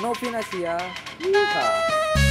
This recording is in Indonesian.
Novinasia. Yeehaw.